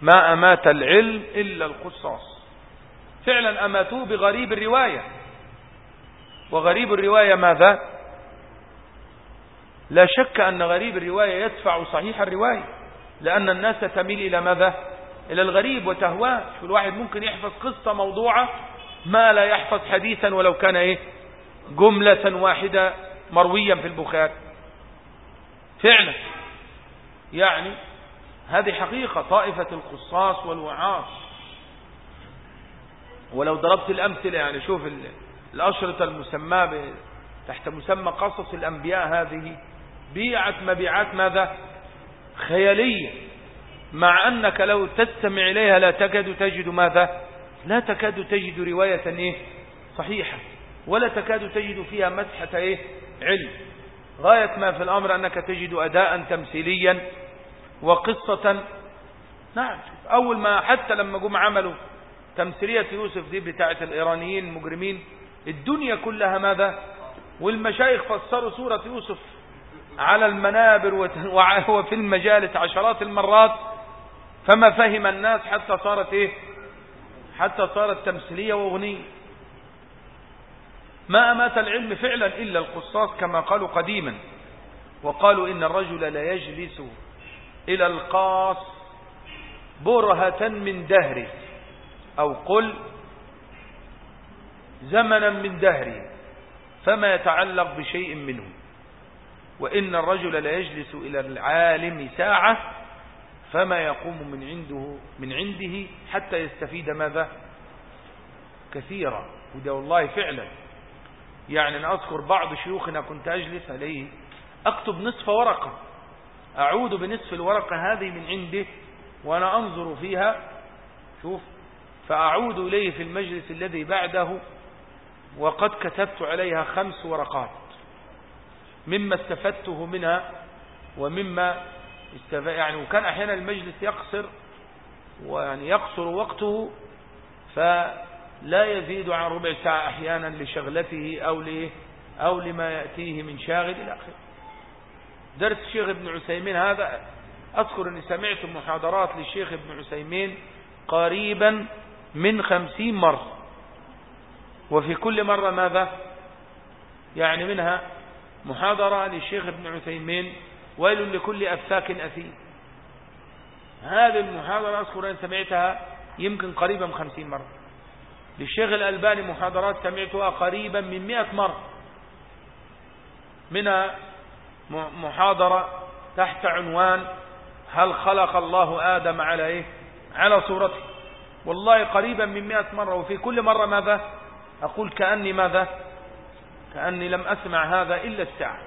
ما أمات العلم إلا القصاص. فعلا أماتوه بغريب الرواية. وغريب الرواية ماذا؟ لا شك أن غريب الرواية يدفع صحيح الرواية لأن الناس تميل إلى ماذا؟ إلى الغريب وتهواه. الواحد ممكن يحفظ قصة موضوعة ما لا يحفظ حديثا ولو كان إيه؟ جملة واحدة مرويا في البخاري. فعلا يعني هذه حقيقة طائفة القصاص والوعاص. ولو ضربت الأمثلة يعني شوف الأشرطة المسمى تحت مسمى قصص الأنبياء هذه بيعت مبيعات ماذا؟ خيالية. مع أنك لو تستمع إليها لا تكاد تجد ماذا؟ لا تكاد تجد رواية إيه؟ صحيحة. ولا تكاد تجد فيها مسحة إيه؟ علم. غاية ما في الأمر أنك تجد أداء تمثيليا وقصة. نعم أول ما حتى لما جم عملوا تمثيلية يوسف دي بتاعة الإيرانيين المجرمين الدنيا كلها ماذا؟ والمشايخ فسروا سورة يوسف على المنابر وفي المجالس عشرات المرات فما فهم الناس حتى صارت إيه؟ حتى صارت تمثيلية وأغنية. ما أمات العلم فعلا إلا القصاص كما قالوا قديما وقالوا إن الرجل لا يجلس إلى القاص برهة من دهره أو قل زمنا من دهره فما يتعلق بشيء منه. وإن الرجل لا يجلس إلى العالم ساعة فما يقوم من عنده من عنده حتى يستفيد ماذا؟ كثيرا. وده والله فعلا. يعني أنا أذكر بعض شيوخنا كنت أجلس عليه أكتب نصف ورقة. أعود بنصف الورقة هذه من عنده وأنا أنظر فيها. شوف فأعود إليه في المجلس الذي بعده وقد كتبت عليها خمس ورقات مما استفدته منها ومما استفاد يعني وكان أحيانا المجلس يقصر ويعني يقصر وقته فلا يزيد عن ربع ساعة أحيانا لشغلته أو ليه أو لما يأتيه من شاغل إلى آخره. درس الشيخ ابن عثيمين هذا أذكر أني سمعت محاضرات للشيخ ابن عثيمين قريبا من خمسين مرة. وفي كل مرة ماذا؟ يعني منها محاضرة للشيخ ابن عثيمين ويل لكل أفاك أثيم. هذه المحاضرة أذكر أن سمعتها يمكن قريبا من خمسين مرة. للشيخ الألباني محاضرات سمعتها قريبا من مئة مرة. منها محاضرة تحت عنوان هل خلق الله آدم على إيه على صورته. والله قريبا من مئة مرة وفي كل مرة ماذا؟ أقول كأني ماذا؟ كأني لم أسمع هذا إلا الساعة.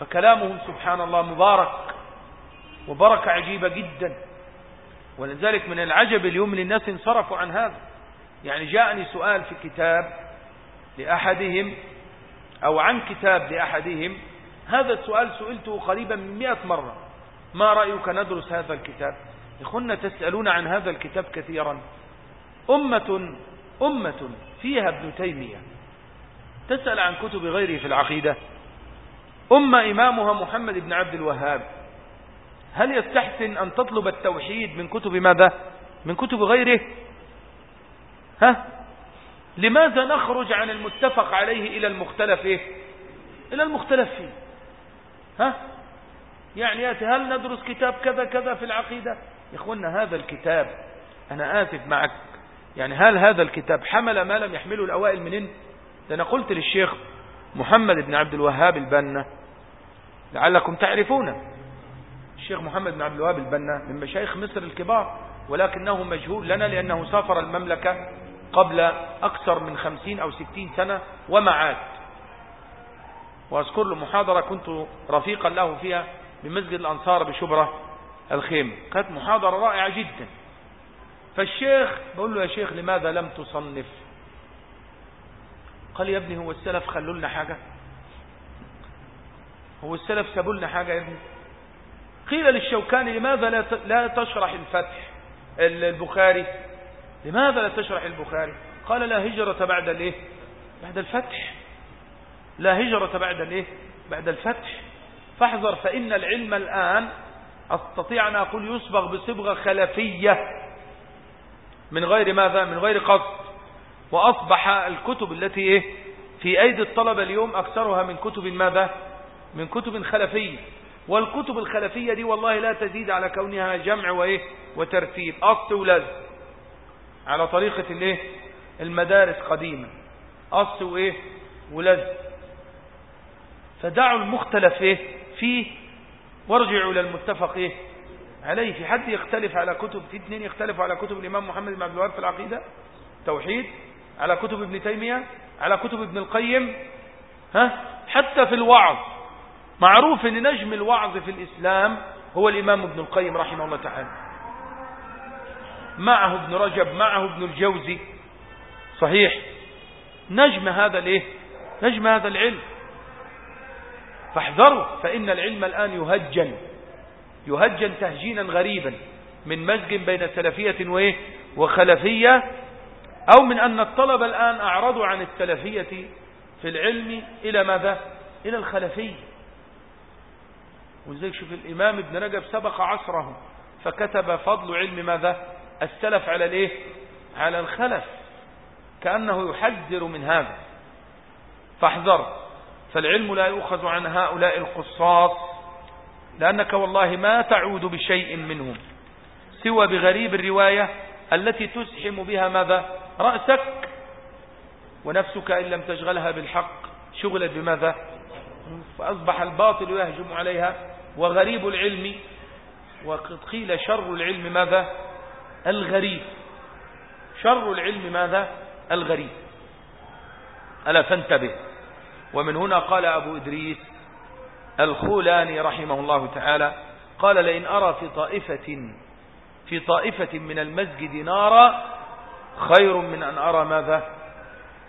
فكلامهم سبحان الله مبارك وبركة عجيبة جدا. ولذلك من العجب اليوم للناس انصرفوا عن هذا. يعني جاءني سؤال في كتاب لأحدهم أو عن كتاب لأحدهم هذا السؤال سئلته قريبا من مئة مرة. ما رأيك ندرس هذا الكتاب؟ إخونا تسألون عن هذا الكتاب كثيرا. أمة أمة فيها ابن تيمية. تسأل عن كتب غيره في العقيدة. أمة إمامها محمد بن عبد الوهاب. هل يستحسن أن تطلب التوحيد من كتب ماذا؟ من كتب غيره؟ ها؟ لماذا نخرج عن المتفق عليه إلى المختلف إيه؟ إلى المختلف فيه؟ ها؟ يعني ياتي هل ندرس كتاب كذا كذا في العقيدة؟ يا اخوانا هذا الكتاب أنا آسف معك. يعني هل هذا الكتاب حمل ما لم يحمله الأوائل منين ده أنا قلت للشيخ محمد بن عبد الوهاب البنا. لعلكم تعرفونه. الشيخ محمد بن عبد الوهاب البنا من مشايخ مصر الكبار ولكنه مجهول لنا لأنه سافر المملكة قبل أكثر من خمسين أو ستين سنة وما عاد وأذكر له محاضرة كنت رفيقا له فيها بمسجد الأنصار بشبرة الخيم كانت محاضرة رائعة جدا. فالشيخ بقول له يا شيخ لماذا لم تصنف؟ قال يا ابني هو السلف خلوا لنا حاجة. هو السلف سابوا لنا حاجة يا ابني. قيل للشوكاني لماذا لا لا تشرح الفتح البخاري؟ لماذا لا تشرح البخاري؟ قال لا هجرة بعد الإيه؟ بعد الفتح. لا هجرة بعد الإيه؟ بعد الفتح. فاحذر فإن العلم الآن أستطيع أن أقول يصبغ بصبغة خلفية من غير ماذا؟ من غير قصد. وأصبح الكتب التي إيه؟ في أيدي الطلبة اليوم أكثرها من كتب ماذا؟ من كتب خلفية. والكتب الخلفية دي والله لا تزيد على كونها جمع وإيه؟ وترتيب. أصل ولز على طريقة الإيه؟ المدارس قديمة. أصل وإيه؟ ولز فدعوا المختلف إيه؟ فيه وارجعوا إلى المتفق إيه؟ عليه. في حد يختلف على كتب في اثنين يختلفوا على كتب الإمام محمد بن عبد الوهاب في العقيدة؟ توحيد. على كتب ابن تيمية؟ على كتب ابن القيم؟ ها؟ حتى في الوعظ. معروف إن نجم الوعظ في الإسلام هو الإمام ابن القيم رحمه الله تعالى. معه ابن رجب معه ابن الجوزي. صحيح. نجم هذا الإيه؟ نجم هذا العلم. فاحذروا فإن العلم الآن يهجن يهجن تهجينا غريبا من مزج بين سلفية وإيه؟ وخلفية أو من أن الطلبة الآن أعرضوا عن السلفية في العلم إلى ماذا؟ إلى الخلفية ولذلك شوف الإمام ابن رجب سبق عصره فكتب فضل علم ماذا؟ السلف على الإيه؟ على الخلف كأنه يحذر من هذا. فاحذر. فالعلم لا يؤخذ عن هؤلاء القصاص لأنك والله ما تعود بشيء منهم سوى بغريب الرواية التي تسحم بها ماذا؟ رأسك ونفسك إن لم تشغلها بالحق شغلت بماذا؟ فأصبح الباطل يهجم عليها وغريب العلم وقد قيل شر العلم ماذا؟ الغريب. شر العلم ماذا؟ الغريب. ألا فانتبه. ومن هنا قال أبو إدريس الخولاني رحمه الله تعالى قال لئن أرى في طائفة في طائفة من المسجد نارا خير من أن أرى ماذا؟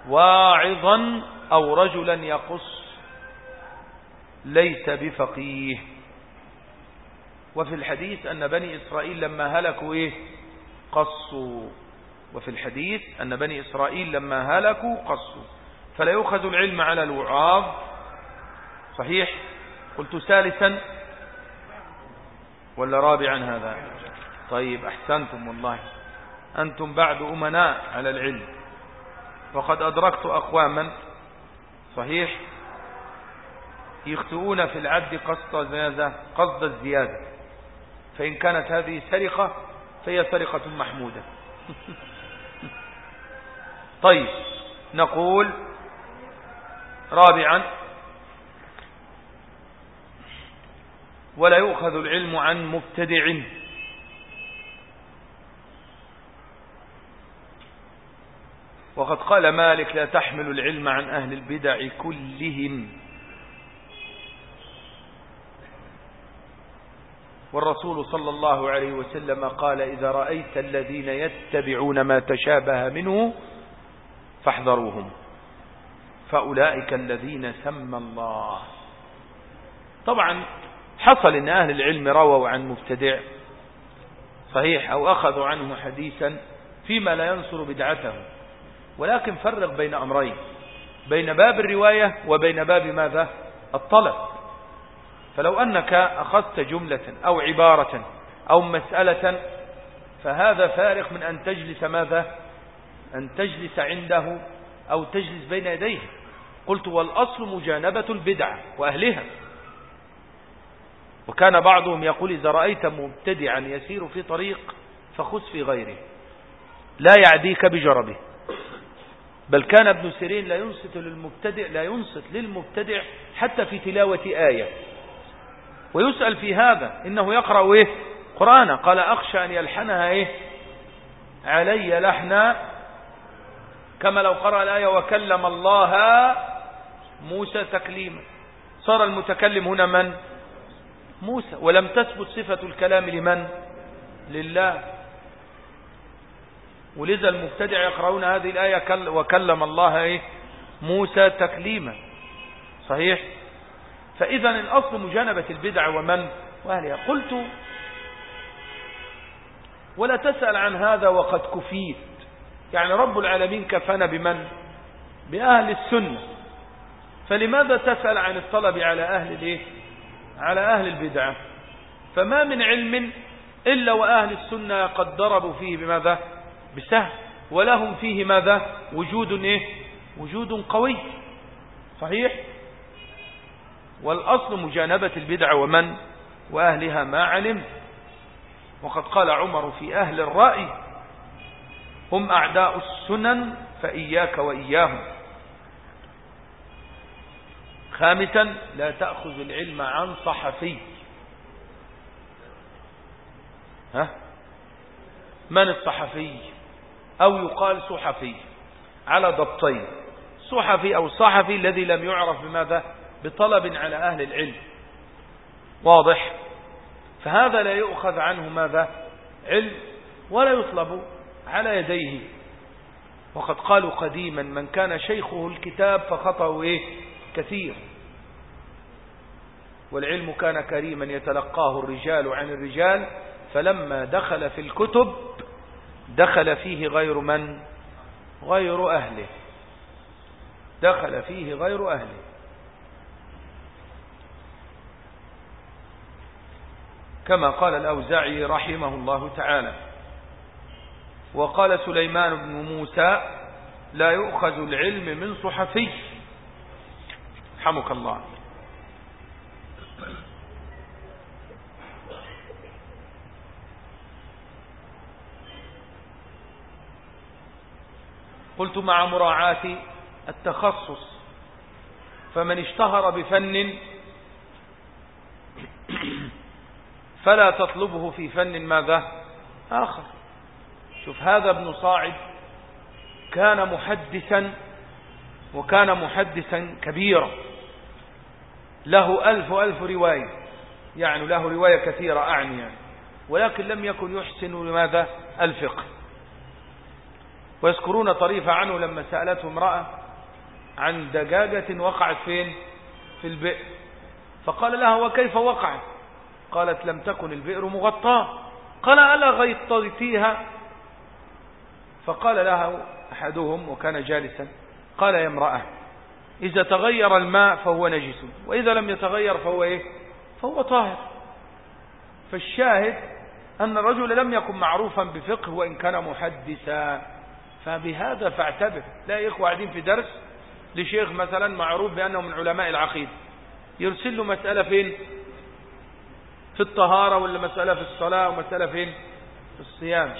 واعظا أو رجلا يقص ليس بفقيه. وفي الحديث أن بني إسرائيل لما هلكوا إيه؟ قصوا. وفي الحديث أن بني إسرائيل لما هلكوا قصوا. فلا يؤخذ العلم على الوعاظ. صحيح؟ قلت ثالثا. ولا رابعا هذا؟ طيب أحسنتم والله. أنتم بعد أمناء على العلم. وقد أدركت أقواما. صحيح؟ يخطئون في العد قصد ماذا قصد الزيادة. فإن كانت هذه سرقة فهي سرقة محمودة. طيب نقول رابعا ولا يؤخذ العلم عن مبتدع. وقد قال مالك لا تحمل العلم عن أهل البدع كلهم. والرسول صلى الله عليه وسلم قال إذا رأيت الذين يتبعون ما تشابه منه فاحذروهم. فأولئك الذين سمى الله. طبعا حصل إن أهل العلم رووا عن مبتدع صحيح أو أخذوا عنه حديثا فيما لا ينصر بدعته. ولكن فرق بين أمرين بين باب الرواية وبين باب ماذا؟ الطلب. فلو أنك أخذت جملة أو عبارة أو مسألة فهذا فارق من أن تجلس ماذا؟ أن تجلس عنده أو تجلس بين يديه. قلت والأصل مجانبة البدع وأهلها. وكان بعضهم يقول إذا رأيت مبتدعا يسير في طريق فخذ في غيره لا يعديك بجربه. بل كان ابن سيرين لا ينصت للمبتدع لا ينصت للمبتدع حتى في تلاوة آية. ويسأل في هذا إنه يقرأ إيه؟ قرآن. قال أخشى أن يلحنها إيه؟ علي لحنا. كما لو قرأ الآية وكلم الله موسى تكليما. صار المتكلم هنا من؟ موسى. ولم تثبت صفة الكلام لمن؟ لله. ولذا المبتدع يقرؤون هذه الآية وكلم الله إيه؟ موسى تكليما. صحيح؟ فإذا الأصل مجانبة البدع ومن؟ وأهلها قلت ولا تسأل عن هذا وقد كفيت. يعني رب العالمين كفانا بمن؟ بأهل السنة. فلماذا تسأل عن الطلب على أهل الإيه؟ على أهل البدعة فما من علم إلا وأهل السنة قد ضربوا فيه بماذا؟ بسهل. ولهم فيه ماذا؟ وجود إيه؟ وجود قوي. صحيح؟ والأصل مجانبة البدع ومن؟ وأهلها ما علم. وقد قال عمر في أهل الرأي هم أعداء السنن فإياك وإياهم. خامسا لا تأخذ العلم عن صحفي. ها؟ من الصحفي؟ أو يقال صحفي. على ضبطين. صحفي أو صحفي الذي لم يعرف بماذا؟ بطلب على أهل العلم. واضح؟ فهذا لا يؤخذ عنه ماذا؟ علم ولا يطلب على يديه. وقد قالوا قديما من كان شيخه الكتاب فخطأه إيه؟ كثير. والعلم كان كريما يتلقاه الرجال عن الرجال فلما دخل في الكتب دخل فيه غير من؟ غير أهله. دخل فيه غير أهله. كما قال الأوزاعي رحمه الله تعالى وقال سليمان بن موسى لا يؤخذ العلم من صحفي. حمك الله. قلت مع مراعاة التخصص فمن اشتهر بفن فلا تطلبه في فن ماذا؟ آخر. شوف هذا ابن صاعد كان محدثا وكان محدثا كبيرا. له ألف ألف رواية. يعني له رواية كثيرة أعني يعني. ولكن لم يكن يحسن لماذا؟ الفقه. ويذكرون طريفة عنه لما سألته امرأة عن دجاجة وقعت فين؟ في البئر. فقال لها وكيف وقعت؟ قالت لم تكن البئر مغطاة. قال ألا غيطتيها فقال لها أحدهم وكان جالسا. قال يا امرأة إذا تغير الماء فهو نجس وإذا لم يتغير فهو إيه؟ فهو طاهر. فالشاهد أن الرجل لم يكن معروفا بفقه وإن كان محدثا. فبهذا فاعتبر. لا إخوة قاعدين في درس لشيخ مثلا معروف بأنه من علماء العقيدة. يرسل له مسألة فين؟ في الطهارة ولا مسألة في الصلاة ومسألة فين؟ في الصيام.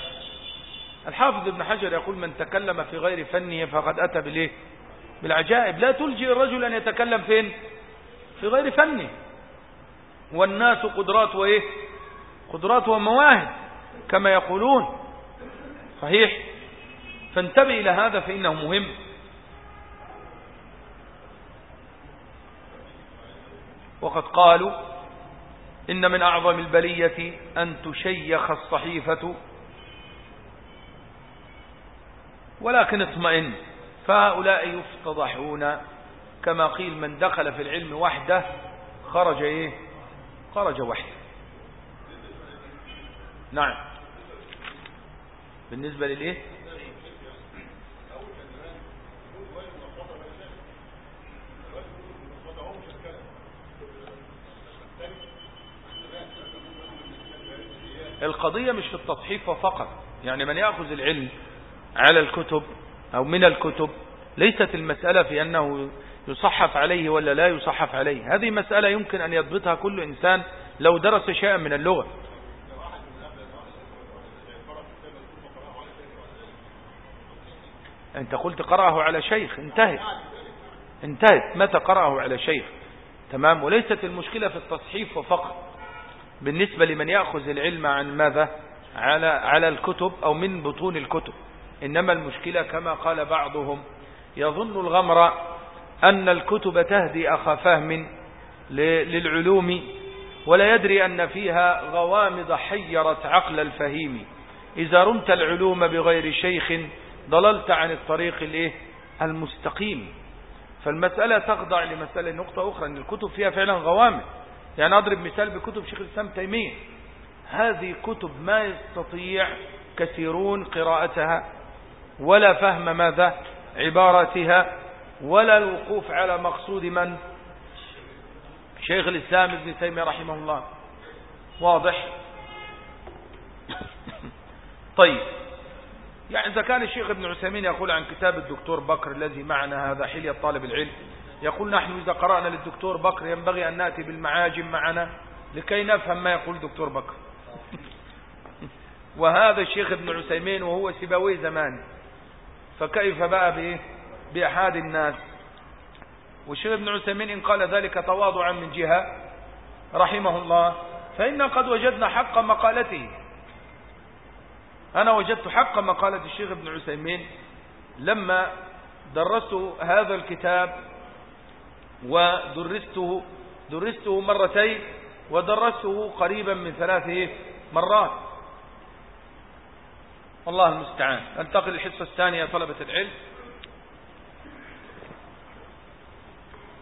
الحافظ ابن حجر يقول من تكلم في غير فنه فقد أتى بالايه بالعجائب. لا تلجئ الرجل أن يتكلم فين؟ في غير فنه. والناس قدرات وإيه؟ قدرات ومواهب كما يقولون. صحيح؟ فانتبه إلى هذا فإنه مهم. وقد قالوا إن من أعظم البلية أن تشيخ الصحيفة. ولكن اطمئن. فهؤلاء يفتضحون كما قيل من دخل في العلم وحده خرج إيه؟ خرج وحده. نعم. بالنسبة للإيه؟ القضية مش في التصحيف فقط. يعني من يأخذ العلم على الكتب أو من الكتب ليست المسألة في أنه يصحف عليه ولا لا يصحف عليه. هذه مسألة يمكن أن يضبطها كل إنسان لو درس شيئا من اللغة. أنت قلت قرأه على شيخ انتهت. انتهت. متى قرأه على شيخ؟ تمام. وليست المشكلة في التصحيف فقط. بالنسبة لمن يأخذ العلم عن ماذا؟ على على الكتب أو من بطون الكتب. إنما المشكلة كما قال بعضهم يظن الغمر أن الكتب تهدي أخ فهم للعلوم ولا يدري أن فيها غوامض حيرت عقل الفهيم. إذا رمت العلوم بغير شيخ ضللت عن الطريق الإيه؟ المستقيم. فالمسألة تخضع لمسألة نقطة أخرى أن الكتب فيها فعلا غوامض. يعني أضرب مثال بكتب شيخ الإسلام تيمية. هذه كتب ما يستطيع كثيرون قراءتها ولا فهم ماذا عبارتها ولا الوقوف على مقصود من؟ شيخ الإسلام ابن تيمية رحمه الله. واضح؟ طيب. يعني إذا كان الشيخ ابن عثيمين يقول عن كتاب الدكتور بكر الذي معنا هذا حلية طالب العلم يقول نحن إذا قرأنا للدكتور بكر ينبغي أن نأتي بالمعاجم معنا لكي نفهم ما يقول دكتور بكر. وهذا الشيخ ابن عثيمين وهو سباوي زمان. فكيف بقى بإيه؟ بأحد الناس. والشيخ ابن عثيمين إن قال ذلك تواضعا من جهة رحمه الله فإنا قد وجدنا حق مقالته. أنا وجدت حق مقالة الشيخ ابن عثيمين لما درست هذا الكتاب ودرسته درسته مرتين ودرسته قريبا من ثلاث مرات. الله المستعان. انتقل الحصة الثانية طلبة العلم.